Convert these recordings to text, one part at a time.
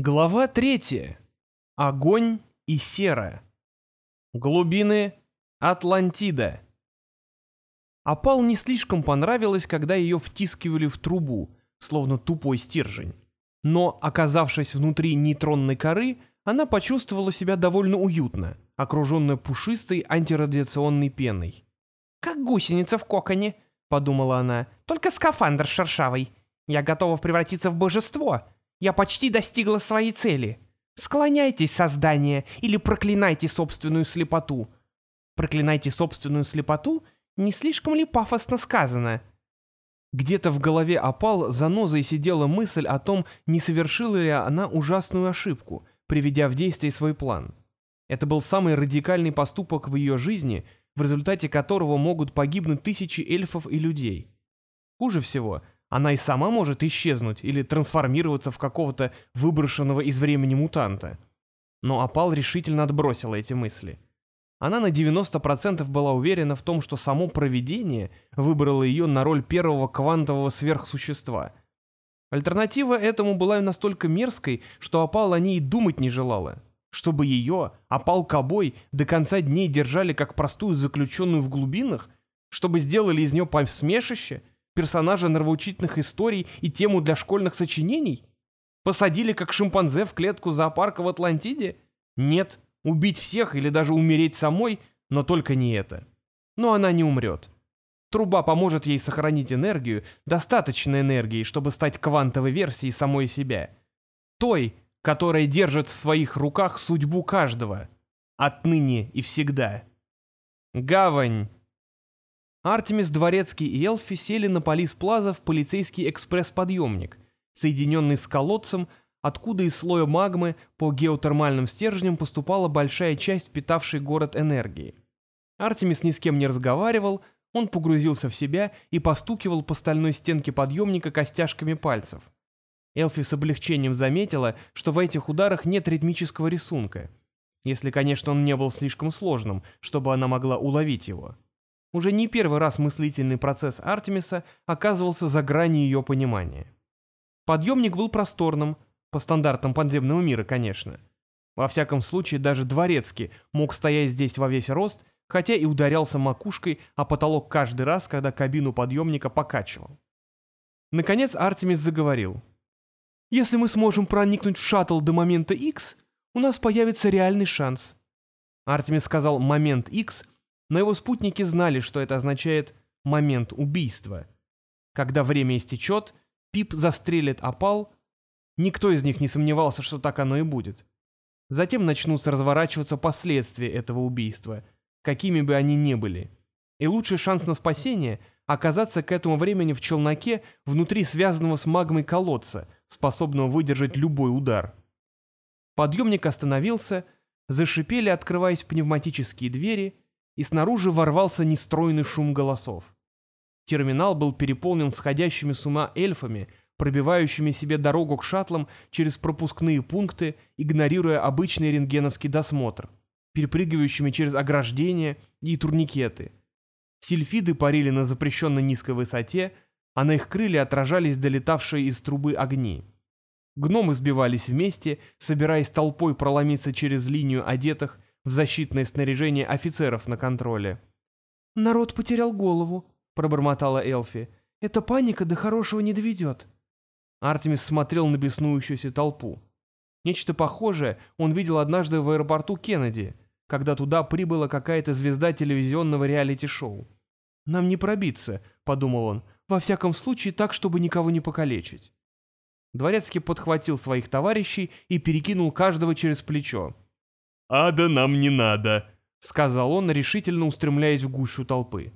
Глава третья. Огонь и сера. Глубины Атлантида. Опал не слишком понравилось, когда ее втискивали в трубу, словно тупой стержень. Но, оказавшись внутри нейтронной коры, она почувствовала себя довольно уютно, окруженная пушистой антирадиационной пеной. «Как гусеница в коконе», — подумала она, — «только скафандр шершавый. Я готова превратиться в божество. Я почти достигла своей цели. Склоняйтесь, создание, или проклинайте собственную слепоту. Проклинайте собственную слепоту? Не слишком ли пафосно сказано? Где-то в голове опал занозой сидела мысль о том, не совершила ли она ужасную ошибку, приведя в действие свой план. Это был самый радикальный поступок в ее жизни, в результате которого могут погибнуть тысячи эльфов и людей. Хуже всего — она и сама может исчезнуть или трансформироваться в какого-то выброшенного из времени мутанта. Но Апал решительно отбросила эти мысли. Она на 90% была уверена в том, что само провидение выбрало ее на роль первого квантового сверхсущества. Альтернатива этому была настолько мерзкой, что Апал о ней думать не желала. Чтобы ее, Апал Кобой, до конца дней держали как простую заключенную в глубинах, чтобы сделали из нее посмешище — персонажа нравоучительных историй и тему для школьных сочинений? Посадили как шимпанзе в клетку зоопарка в Атлантиде? Нет, убить всех или даже умереть самой, но только не это. Но она не умрет. Труба поможет ей сохранить энергию, достаточно энергии, чтобы стать квантовой версией самой себя. Той, которая держит в своих руках судьбу каждого. Отныне и всегда. Гавань Артемис Дворецкий и Элфи сели на полис Плаза в полицейский экспресс-подъемник, соединенный с колодцем, откуда из слоя магмы по геотермальным стержням поступала большая часть питавшей город энергии. Артемис ни с кем не разговаривал, он погрузился в себя и постукивал по стальной стенке подъемника костяшками пальцев. Элфи с облегчением заметила, что в этих ударах нет ритмического рисунка, если, конечно, он не был слишком сложным, чтобы она могла уловить его. Уже не первый раз мыслительный процесс Артемиса оказывался за гранью ее понимания. Подъемник был просторным, по стандартам подземного мира, конечно. Во всяком случае, даже Дворецкий мог стоять здесь во весь рост, хотя и ударялся макушкой о потолок каждый раз, когда кабину подъемника покачивал. Наконец Артемис заговорил. «Если мы сможем проникнуть в шаттл до момента X, у нас появится реальный шанс». Артемис сказал «момент X», но его спутники знали, что это означает «момент убийства». Когда время истечет, Пип застрелит опал, никто из них не сомневался, что так оно и будет. Затем начнутся разворачиваться последствия этого убийства, какими бы они ни были. И лучший шанс на спасение — оказаться к этому времени в челноке внутри связанного с магмой колодца, способного выдержать любой удар. Подъемник остановился, зашипели, открываясь пневматические двери — и снаружи ворвался нестройный шум голосов. Терминал был переполнен сходящими с ума эльфами, пробивающими себе дорогу к шаттлам через пропускные пункты, игнорируя обычный рентгеновский досмотр, перепрыгивающими через ограждения и турникеты. Сильфиды парили на запрещенной низкой высоте, а на их крылья отражались долетавшие из трубы огни. Гномы сбивались вместе, собираясь толпой проломиться через линию одетых в защитное снаряжение офицеров на контроле. «Народ потерял голову», — пробормотала Элфи. «Эта паника до хорошего не доведет». Артемис смотрел на беснующуюся толпу. Нечто похожее он видел однажды в аэропорту Кеннеди, когда туда прибыла какая-то звезда телевизионного реалити-шоу. «Нам не пробиться», — подумал он, — «во всяком случае так, чтобы никого не покалечить». Дворецкий подхватил своих товарищей и перекинул каждого через плечо. «Ада нам не надо», — сказал он, решительно устремляясь в гущу толпы.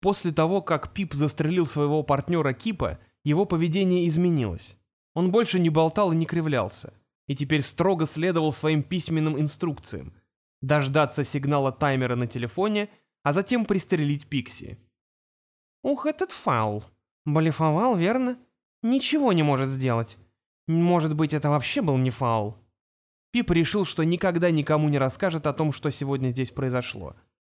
После того, как Пип застрелил своего партнера Кипа, его поведение изменилось. Он больше не болтал и не кривлялся, и теперь строго следовал своим письменным инструкциям. Дождаться сигнала таймера на телефоне, а затем пристрелить Пикси. «Ух, этот фаул. Блефовал, верно? Ничего не может сделать. Может быть, это вообще был не фаул?» Пип решил, что никогда никому не расскажет о том, что сегодня здесь произошло.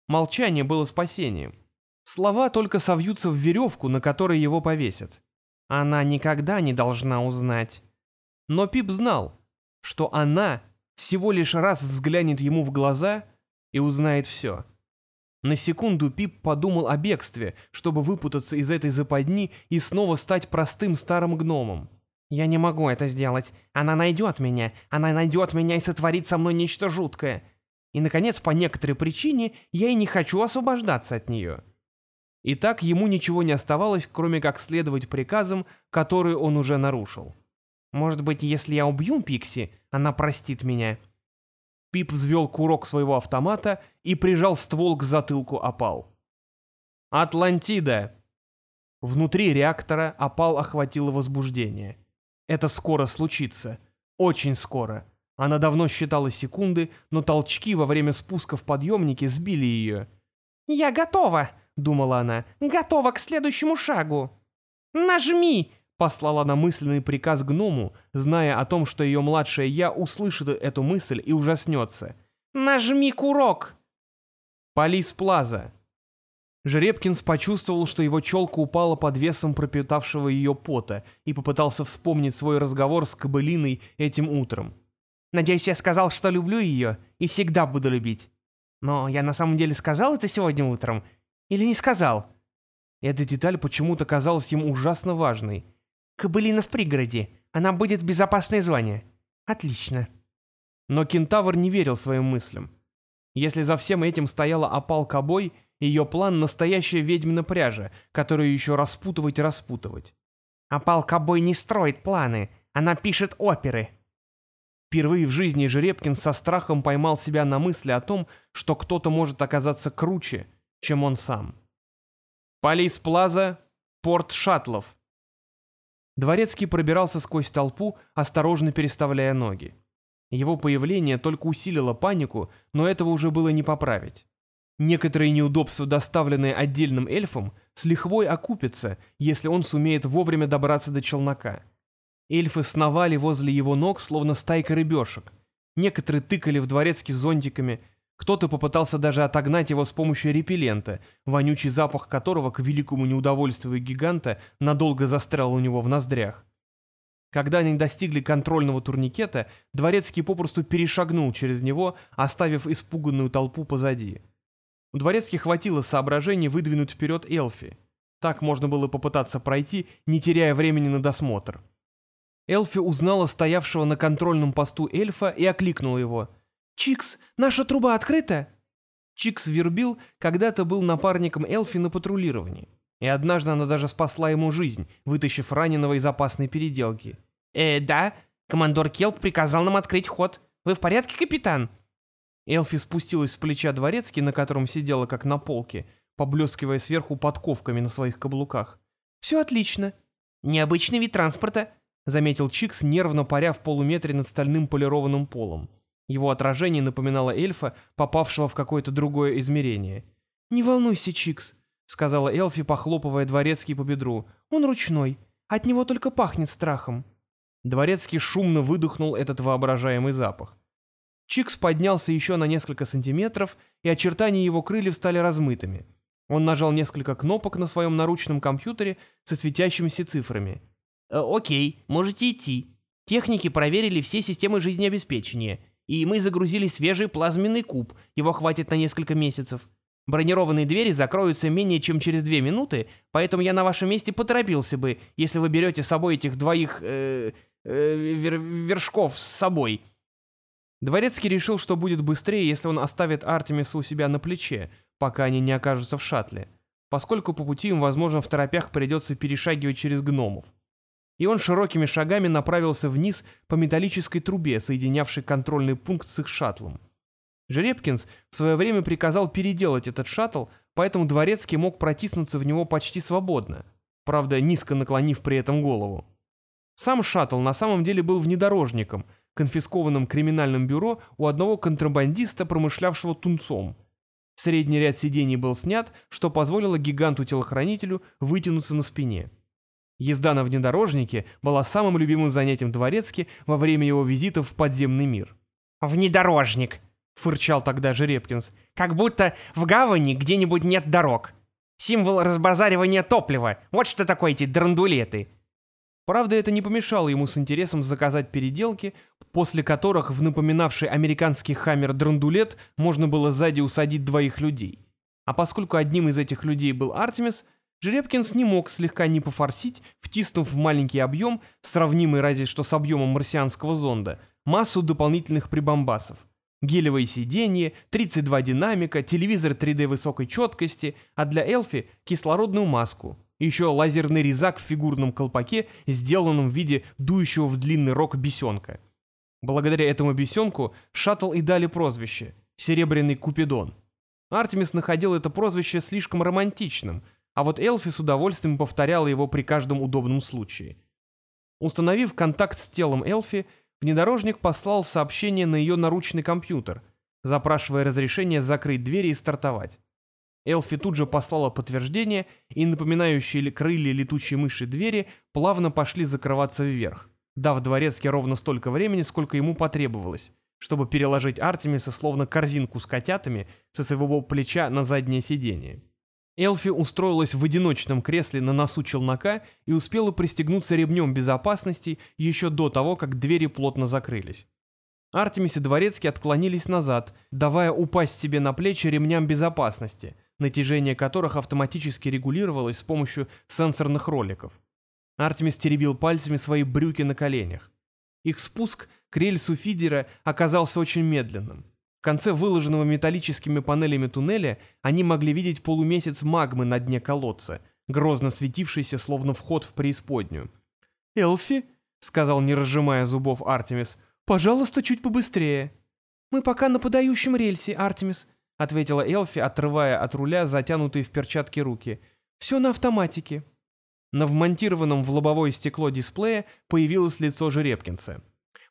Молчание было спасением. Слова только совьются в веревку, на которой его повесят. Она никогда не должна узнать. Но Пип знал, что она всего лишь раз взглянет ему в глаза и узнает все. На секунду Пип подумал о бегстве, чтобы выпутаться из этой западни и снова стать простым старым гномом. «Я не могу это сделать. Она найдет меня. Она найдет меня и сотворит со мной нечто жуткое. И, наконец, по некоторой причине я и не хочу освобождаться от нее». И так ему ничего не оставалось, кроме как следовать приказам, которые он уже нарушил. «Может быть, если я убью Пикси, она простит меня?» Пип взвел курок своего автомата и прижал ствол к затылку опал. «Атлантида!» Внутри реактора опал охватило возбуждение. Это скоро случится. Очень скоро. Она давно считала секунды, но толчки во время спуска в подъемнике сбили ее. «Я готова!» — думала она. «Готова к следующему шагу!» «Нажми!» Послала она мысленный приказ гному, зная о том, что ее младшая «я» услышит эту мысль и ужаснется. «Нажми курок!» Полис Плаза. Жеребкинс почувствовал, что его челка упала под весом пропитавшего ее пота и попытался вспомнить свой разговор с Кобылиной этим утром. «Надеюсь, я сказал, что люблю ее и всегда буду любить. Но я на самом деле сказал это сегодня утром? Или не сказал?» Эта деталь почему-то казалась ему ужасно важной — Кобылина в пригороде. Она будет в безопасное звание. Отлично. Но кентавр не верил своим мыслям. Если за всем этим стояла опал Кобой, ее план — настоящая ведьмина пряжа, которую еще распутывать и распутывать. Опал Кобой не строит планы, она пишет оперы. Впервые в жизни Жеребкин со страхом поймал себя на мысли о том, что кто-то может оказаться круче, чем он сам. Полис Плаза, порт шаттлов. Дворецкий пробирался сквозь толпу, осторожно переставляя ноги. Его появление только усилило панику, но этого уже было не поправить. Некоторые неудобства, доставленные отдельным эльфом, с лихвой окупятся, если он сумеет вовремя добраться до челнока. Эльфы сновали возле его ног, словно стайка рыбешек. Некоторые тыкали в дворецкий зонтиками, кто-то попытался даже отогнать его с помощью репеллента, вонючий запах которого, к великому неудовольствию гиганта, надолго застрял у него в ноздрях. Когда они достигли контрольного турникета, Дворецкий попросту перешагнул через него, оставив испуганную толпу позади. У Дворецких хватило соображений выдвинуть вперед Элфи. Так можно было попытаться пройти, не теряя времени на досмотр. Элфи узнала стоявшего на контрольном посту эльфа и окликнула его. «Чикс, наша труба открыта?» Чикс Вербил когда-то был напарником Элфи на патрулировании. И однажды она даже спасла ему жизнь, вытащив раненого из опасной переделки. «Э, да, командор Келп приказал нам открыть ход. Вы в порядке, капитан?» Элфи спустилась с плеча дворецки, на котором сидела как на полке, поблескивая сверху подковками на своих каблуках. «Все отлично. Необычный вид транспорта», — заметил Чикс, нервно паря в полуметре над стальным полированным полом. Его отражение напоминало эльфа, попавшего в какое-то другое измерение. «Не волнуйся, Чикс», — сказала Эльфи, похлопывая дворецкий по бедру. «Он ручной. От него только пахнет страхом». Дворецкий шумно выдохнул этот воображаемый запах. Чикс поднялся еще на несколько сантиметров, и очертания его крыльев стали размытыми. Он нажал несколько кнопок на своем наручном компьютере со светящимися цифрами. «Э, «Окей, можете идти. Техники проверили все системы жизнеобеспечения и мы загрузили свежий плазменный куб, его хватит на несколько месяцев. Бронированные двери закроются менее чем через две минуты, поэтому я на вашем месте поторопился бы, если вы берете с собой этих двоих... Э, э, вер, вершков с собой». Дворецкий решил, что будет быстрее, если он оставит Артемиса у себя на плече, пока они не окажутся в шаттле, поскольку по пути им, возможно, в торопях придется перешагивать через гномов и он широкими шагами направился вниз по металлической трубе, соединявшей контрольный пункт с их шаттлом. Жеребкинс в свое время приказал переделать этот шаттл, поэтому Дворецкий мог протиснуться в него почти свободно, правда, низко наклонив при этом голову. Сам шаттл на самом деле был внедорожником, конфискованным криминальным бюро у одного контрабандиста, промышлявшего тунцом. Средний ряд сидений был снят, что позволило гиганту-телохранителю вытянуться на спине. Езда на внедорожнике была самым любимым занятием Дворецки во время его визитов в подземный мир. «Внедорожник», — фырчал тогда Жеребкинс, — «как будто в гавани где-нибудь нет дорог. Символ разбазаривания топлива. Вот что такое эти драндулеты». Правда, это не помешало ему с интересом заказать переделки, после которых в напоминавший американский хаммер драндулет можно было сзади усадить двоих людей. А поскольку одним из этих людей был Артемис, Жеребкинс не мог слегка не пофорсить, втиснув в маленький объем, сравнимый разве что с объемом марсианского зонда, массу дополнительных прибамбасов. Гелевое сиденье, 32 динамика, телевизор 3D высокой четкости, а для Элфи — кислородную маску. Еще лазерный резак в фигурном колпаке, сделанном в виде дующего в длинный рог бесенка. Благодаря этому бесенку шаттл и дали прозвище — «Серебряный Купидон». Артемис находил это прозвище слишком романтичным, а вот Элфи с удовольствием повторяла его при каждом удобном случае. Установив контакт с телом Элфи, внедорожник послал сообщение на ее наручный компьютер, запрашивая разрешение закрыть двери и стартовать. Элфи тут же послала подтверждение, и напоминающие крылья летучей мыши двери плавно пошли закрываться вверх, дав дворецке ровно столько времени, сколько ему потребовалось, чтобы переложить Артемиса словно корзинку с котятами со своего плеча на заднее сиденье. Элфи устроилась в одиночном кресле на носу челнока и успела пристегнуться ремнем безопасности еще до того, как двери плотно закрылись. Артемис и Дворецкий отклонились назад, давая упасть себе на плечи ремням безопасности, натяжение которых автоматически регулировалось с помощью сенсорных роликов. Артемис теребил пальцами свои брюки на коленях. Их спуск к рельсу фидера оказался очень медленным. В конце выложенного металлическими панелями туннеля они могли видеть полумесяц магмы на дне колодца, грозно светившийся, словно вход в преисподнюю. «Элфи», — сказал, не разжимая зубов Артемис, — «пожалуйста, чуть побыстрее». «Мы пока на подающем рельсе, Артемис», — ответила Элфи, отрывая от руля затянутые в перчатки руки. «Все на автоматике». На вмонтированном в лобовое стекло дисплея появилось лицо Жеребкинса.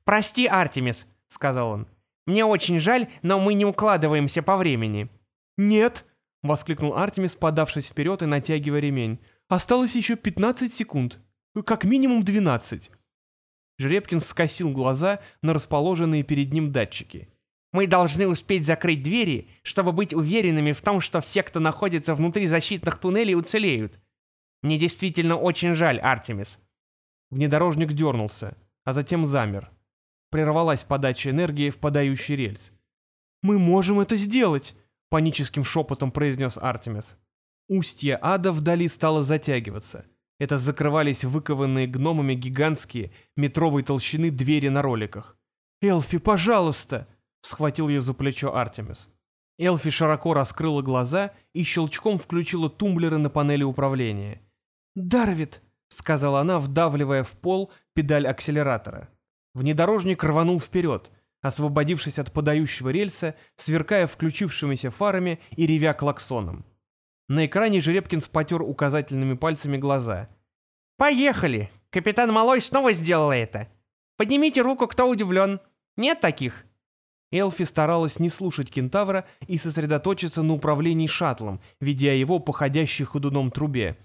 «Прости, Артемис», — сказал он. «Мне очень жаль, но мы не укладываемся по времени». «Нет», — воскликнул Артемис, подавшись вперед и натягивая ремень. «Осталось еще 15 секунд. Как минимум 12». Жеребкин скосил глаза на расположенные перед ним датчики. «Мы должны успеть закрыть двери, чтобы быть уверенными в том, что все, кто находится внутри защитных туннелей, уцелеют. Мне действительно очень жаль, Артемис». Внедорожник дернулся, а затем замер. Прервалась подача энергии в подающий рельс. «Мы можем это сделать!» — паническим шепотом произнес Артемис. Устье ада вдали стало затягиваться. Это закрывались выкованные гномами гигантские, метровой толщины двери на роликах. «Элфи, пожалуйста!» — схватил ее за плечо Артемис. Элфи широко раскрыла глаза и щелчком включила тумблеры на панели управления. «Дарвит!» — сказала она, вдавливая в пол педаль акселератора. Внедорожник рванул вперед, освободившись от подающего рельса, сверкая включившимися фарами и ревя клаксоном. На экране Жеребкин спотер указательными пальцами глаза. «Поехали! Капитан Малой снова сделала это! Поднимите руку, кто удивлен! Нет таких!» Элфи старалась не слушать кентавра и сосредоточиться на управлении шаттлом, ведя его по ходящей ходуном трубе.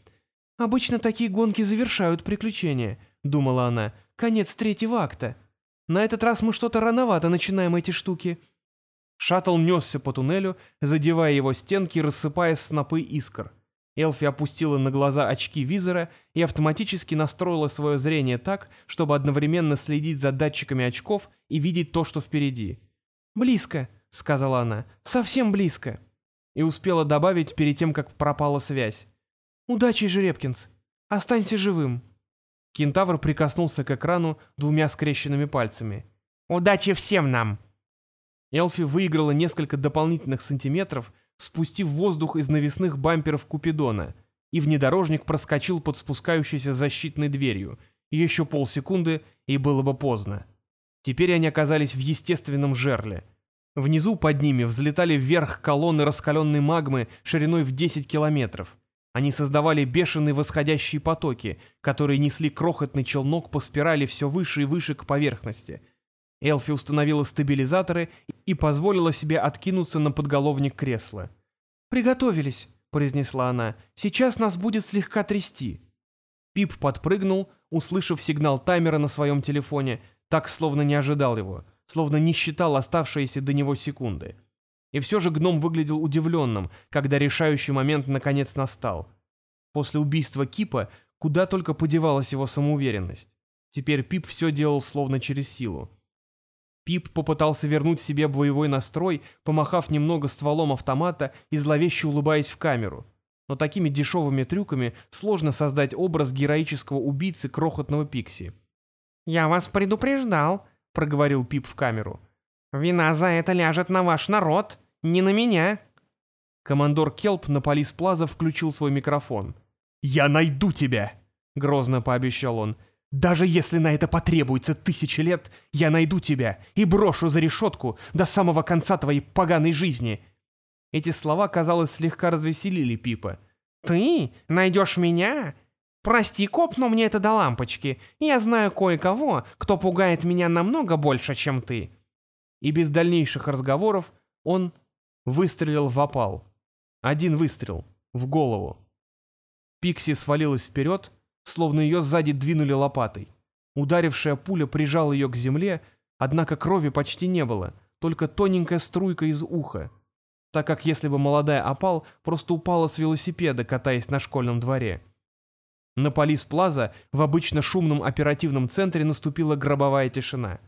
«Обычно такие гонки завершают приключения», — думала она. «Конец третьего акта». На этот раз мы что-то рановато начинаем эти штуки». Шаттл несся по туннелю, задевая его стенки и рассыпая снопы искр. Элфи опустила на глаза очки визора и автоматически настроила свое зрение так, чтобы одновременно следить за датчиками очков и видеть то, что впереди. «Близко», — сказала она, — «совсем близко». И успела добавить перед тем, как пропала связь. «Удачи, Жеребкинс. Останься живым». Кентавр прикоснулся к экрану двумя скрещенными пальцами. «Удачи всем нам!» Элфи выиграла несколько дополнительных сантиметров, спустив воздух из навесных бамперов Купидона, и внедорожник проскочил под спускающейся защитной дверью. Еще полсекунды, и было бы поздно. Теперь они оказались в естественном жерле. Внизу под ними взлетали вверх колонны раскаленной магмы шириной в 10 километров. Они создавали бешеные восходящие потоки, которые несли крохотный челнок по спирали все выше и выше к поверхности. Элфи установила стабилизаторы и позволила себе откинуться на подголовник кресла. «Приготовились», — произнесла она. «Сейчас нас будет слегка трясти». Пип подпрыгнул, услышав сигнал таймера на своем телефоне, так, словно не ожидал его, словно не считал оставшиеся до него секунды. И все же гном выглядел удивленным, когда решающий момент наконец настал. После убийства Кипа куда только подевалась его самоуверенность. Теперь Пип все делал словно через силу. Пип попытался вернуть себе боевой настрой, помахав немного стволом автомата и зловеще улыбаясь в камеру. Но такими дешевыми трюками сложно создать образ героического убийцы крохотного Пикси. «Я вас предупреждал», — проговорил Пип в камеру. «Вина за это ляжет на ваш народ, не на меня». Командор Келп на Полис Плаза включил свой микрофон. «Я найду тебя!» — грозно пообещал он. «Даже если на это потребуется тысячи лет, я найду тебя и брошу за решетку до самого конца твоей поганой жизни!» Эти слова, казалось, слегка развеселили Пипа. «Ты найдешь меня? Прости, коп, но мне это до лампочки. Я знаю кое-кого, кто пугает меня намного больше, чем ты». И без дальнейших разговоров он выстрелил в опал. Один выстрел. В голову. Пикси свалилась вперед, словно ее сзади двинули лопатой. Ударившая пуля прижала ее к земле, однако крови почти не было, только тоненькая струйка из уха, так как если бы молодая опал просто упала с велосипеда, катаясь на школьном дворе. На Полис Плаза в обычно шумном оперативном центре наступила гробовая тишина.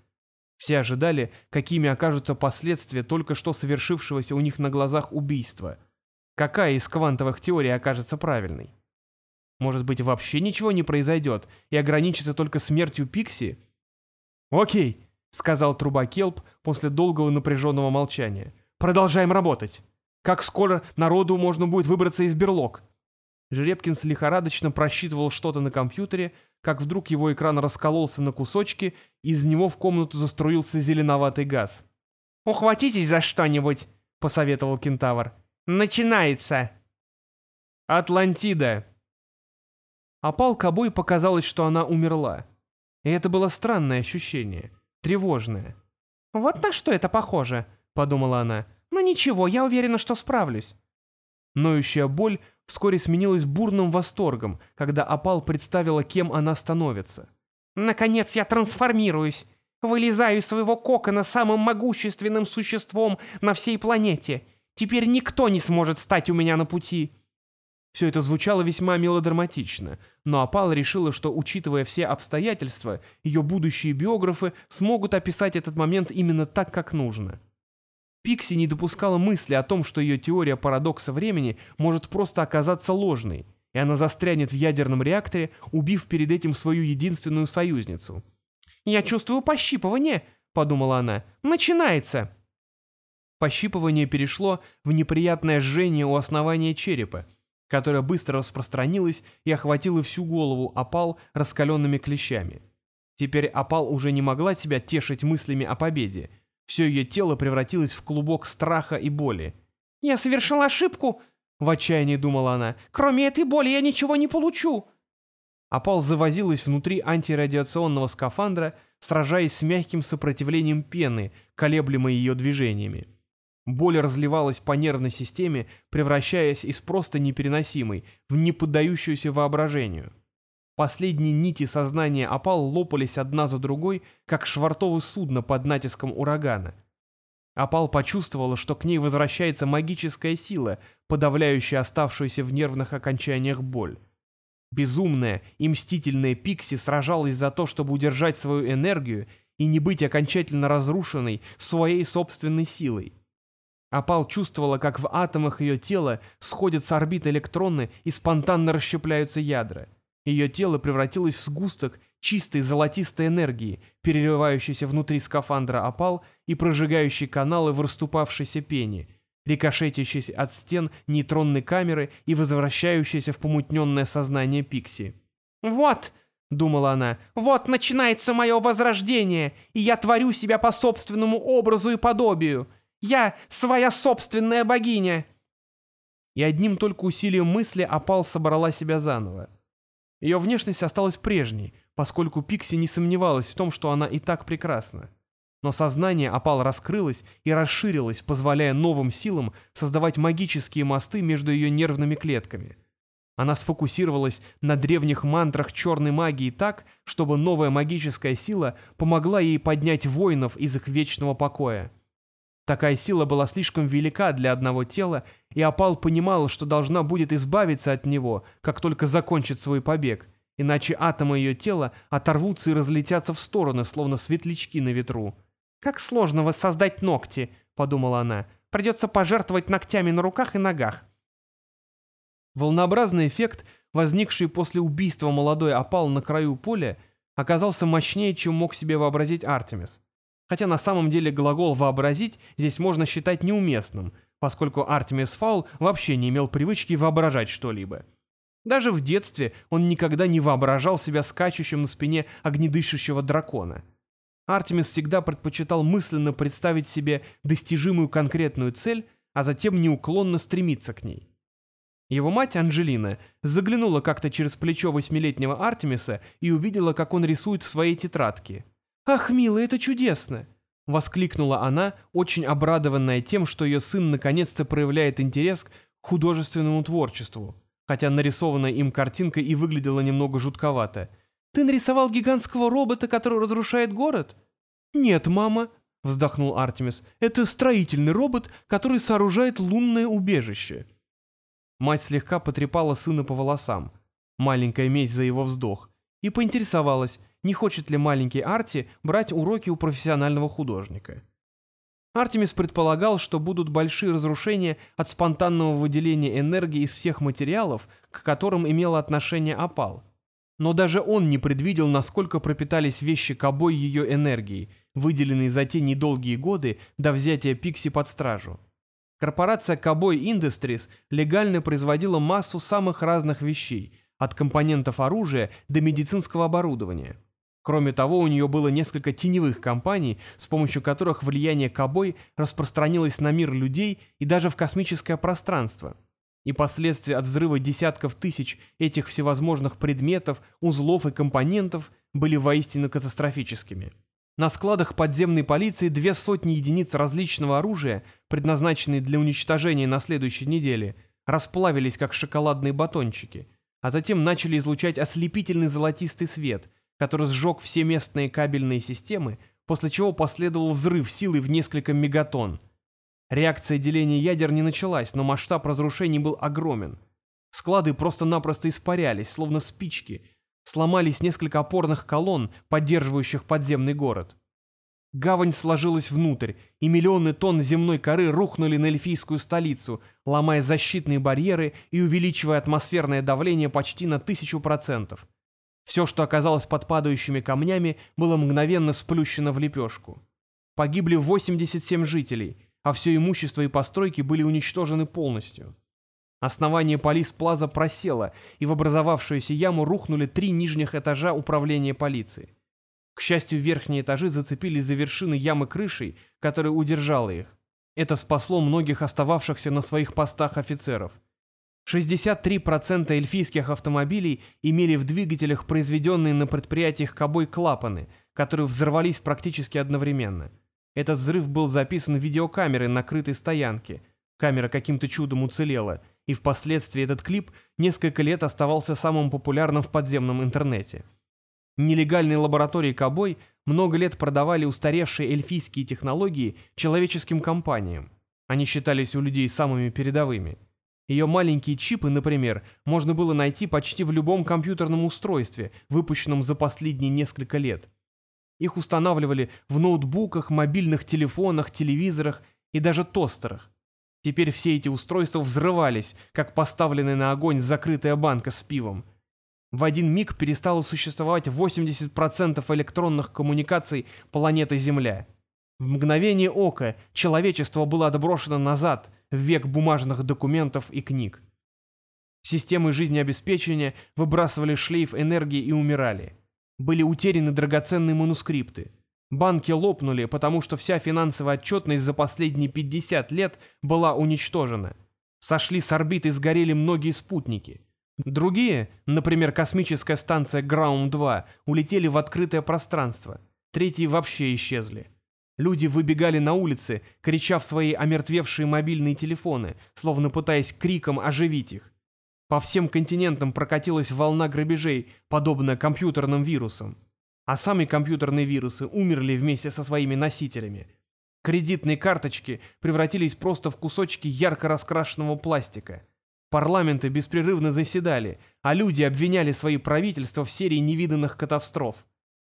Все ожидали, какими окажутся последствия только что совершившегося у них на глазах убийства. Какая из квантовых теорий окажется правильной? Может быть, вообще ничего не произойдет и ограничится только смертью Пикси? «Окей», — сказал труба Келп после долгого напряженного молчания. «Продолжаем работать. Как скоро народу можно будет выбраться из берлог?» Жеребкинс лихорадочно просчитывал что-то на компьютере, как вдруг его экран раскололся на кусочки, и из него в комнату заструился зеленоватый газ. «Ухватитесь за что-нибудь», — посоветовал кентавр. «Начинается!» «Атлантида!» А пал Кобой показалось, что она умерла. И это было странное ощущение, тревожное. «Вот на что это похоже», — подумала она. «Но ничего, я уверена, что справлюсь». Ноющая боль вскоре сменилась бурным восторгом, когда Апал представила, кем она становится. «Наконец я трансформируюсь! Вылезаю из своего кокона самым могущественным существом на всей планете! Теперь никто не сможет стать у меня на пути!» Все это звучало весьма мелодраматично, но Апал решила, что, учитывая все обстоятельства, ее будущие биографы смогут описать этот момент именно так, как нужно. Пикси не допускала мысли о том, что ее теория парадокса времени может просто оказаться ложной, и она застрянет в ядерном реакторе, убив перед этим свою единственную союзницу. «Я чувствую пощипывание», — подумала она. «Начинается!» Пощипывание перешло в неприятное жжение у основания черепа, которая быстро распространилась и охватила всю голову опал раскаленными клещами. Теперь опал уже не могла себя тешить мыслями о победе. Все ее тело превратилось в клубок страха и боли. «Я совершила ошибку!» — в отчаянии думала она. «Кроме этой боли я ничего не получу!» Опал завозилась внутри антирадиационного скафандра, сражаясь с мягким сопротивлением пены, колеблемой ее движениями. Боль разливалась по нервной системе, превращаясь из просто непереносимой в неподдающуюся воображению. Последние нити сознания опал лопались одна за другой, как швартовое судно под натиском урагана. Опал почувствовала, что к ней возвращается магическая сила, подавляющая оставшуюся в нервных окончаниях боль. Безумная и мстительная Пикси сражалась за то, чтобы удержать свою энергию и не быть окончательно разрушенной своей собственной силой. Апал чувствовала, как в атомах ее тела сходят с орбит электроны и спонтанно расщепляются ядра. Ее тело превратилось в сгусток чистой золотистой энергии, переливающейся внутри скафандра опал и прожигающей каналы в расступавшейся пене, рикошетящейся от стен нейтронной камеры и возвращающейся в помутненное сознание Пикси. «Вот!» — думала она. «Вот начинается мое возрождение, и я творю себя по собственному образу и подобию. Я своя собственная богиня!» И одним только усилием мысли опал собрала себя заново. Ее внешность осталась прежней, поскольку Пикси не сомневалась в том, что она и так прекрасна. Но сознание опал раскрылось и расширилось, позволяя новым силам создавать магические мосты между ее нервными клетками. Она сфокусировалась на древних мантрах черной магии так, чтобы новая магическая сила помогла ей поднять воинов из их вечного покоя. Такая сила была слишком велика для одного тела, и Апал понимала, что должна будет избавиться от него, как только закончит свой побег, иначе атомы ее тела оторвутся и разлетятся в стороны, словно светлячки на ветру. «Как сложно воссоздать ногти», — подумала она. «Придется пожертвовать ногтями на руках и ногах». Волнообразный эффект, возникший после убийства молодой опал на краю поля, оказался мощнее, чем мог себе вообразить Артемис. Хотя на самом деле глагол «вообразить» здесь можно считать неуместным, поскольку Артемис Фаул вообще не имел привычки воображать что-либо. Даже в детстве он никогда не воображал себя скачущим на спине огнедышащего дракона. Артемис всегда предпочитал мысленно представить себе достижимую конкретную цель, а затем неуклонно стремиться к ней. Его мать, Анжелина, заглянула как-то через плечо восьмилетнего Артемиса и увидела, как он рисует в своей тетрадке. «Ах, милый, это чудесно!» — воскликнула она, очень обрадованная тем, что ее сын наконец-то проявляет интерес к художественному творчеству, хотя нарисованная им картинка и выглядела немного жутковато. «Ты нарисовал гигантского робота, который разрушает город?» «Нет, мама», — вздохнул Артемис, — «это строительный робот, который сооружает лунное убежище». Мать слегка потрепала сына по волосам, маленькая месть за его вздох, и поинтересовалась, не хочет ли маленький Арти брать уроки у профессионального художника. Артемис предполагал, что будут большие разрушения от спонтанного выделения энергии из всех материалов, к которым имело отношение опал. Но даже он не предвидел, насколько пропитались вещи Кобой ее энергией, выделенной за те недолгие годы до взятия Пикси под стражу. Корпорация Cowboy Industries легально производила массу самых разных вещей, от компонентов оружия до медицинского оборудования. Кроме того, у нее было несколько теневых компаний, с помощью которых влияние Кобой распространилось на мир людей и даже в космическое пространство. И последствия от взрыва десятков тысяч этих всевозможных предметов, узлов и компонентов были воистину катастрофическими. На складах подземной полиции две сотни единиц различного оружия, предназначенные для уничтожения на следующей неделе, расплавились как шоколадные батончики, а затем начали излучать ослепительный золотистый свет, который сжег все местные кабельные системы, после чего последовал взрыв силы в несколько мегатонн. Реакция деления ядер не началась, но масштаб разрушений был огромен. Склады просто-напросто испарялись, словно спички — сломались несколько опорных колонн, поддерживающих подземный город. Гавань сложилась внутрь, и миллионы тонн земной коры рухнули на эльфийскую столицу, ломая защитные барьеры и увеличивая атмосферное давление почти на тысячу процентов. Все, что оказалось под падающими камнями, было мгновенно сплющено в лепешку. Погибли 87 жителей, а все имущество и постройки были уничтожены полностью. Основание полис-плаза просело, и в образовавшуюся яму рухнули три нижних этажа управления полиции. К счастью, верхние этажи зацепились за вершины ямы крышей, которая удержала их. Это спасло многих остававшихся на своих постах офицеров. 63% эльфийских автомобилей имели в двигателях произведенные на предприятиях Кобой клапаны, которые взорвались практически одновременно. Этот взрыв был записан видеокамерой на крытой стоянке. Камера каким-то чудом уцелела — и впоследствии этот клип несколько лет оставался самым популярным в подземном интернете. Нелегальные лаборатории Кобой много лет продавали устаревшие эльфийские технологии человеческим компаниям. Они считались у людей самыми передовыми. Ее маленькие чипы, например, можно было найти почти в любом компьютерном устройстве, выпущенном за последние несколько лет. Их устанавливали в ноутбуках, мобильных телефонах, телевизорах и даже тостерах. Теперь все эти устройства взрывались, как поставленная на огонь закрытая банка с пивом. В один миг перестало существовать 80% электронных коммуникаций планеты Земля. В мгновение ока человечество было отброшено назад, в век бумажных документов и книг. Системы жизнеобеспечения выбрасывали шлейф энергии и умирали. Были утеряны драгоценные манускрипты. Банки лопнули, потому что вся финансовая отчетность за последние 50 лет была уничтожена. Сошли с орбиты и сгорели многие спутники. Другие, например, космическая станция Граум-2, улетели в открытое пространство. Третьи вообще исчезли. Люди выбегали на улицы, крича в свои омертвевшие мобильные телефоны, словно пытаясь криком оживить их. По всем континентам прокатилась волна грабежей, подобная компьютерным вирусам а сами компьютерные вирусы умерли вместе со своими носителями. Кредитные карточки превратились просто в кусочки ярко раскрашенного пластика. Парламенты беспрерывно заседали, а люди обвиняли свои правительства в серии невиданных катастроф.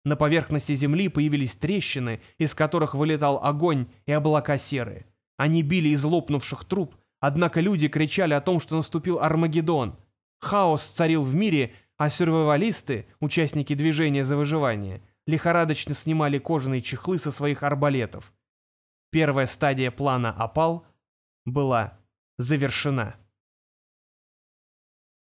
На поверхности Земли появились трещины, из которых вылетал огонь и облака серы. Они били из лопнувших труб, однако люди кричали о том, что наступил Армагеддон. Хаос царил в мире, а сюрвивалисты, участники движения за выживание, лихорадочно снимали кожаные чехлы со своих арбалетов. Первая стадия плана «Опал» была завершена.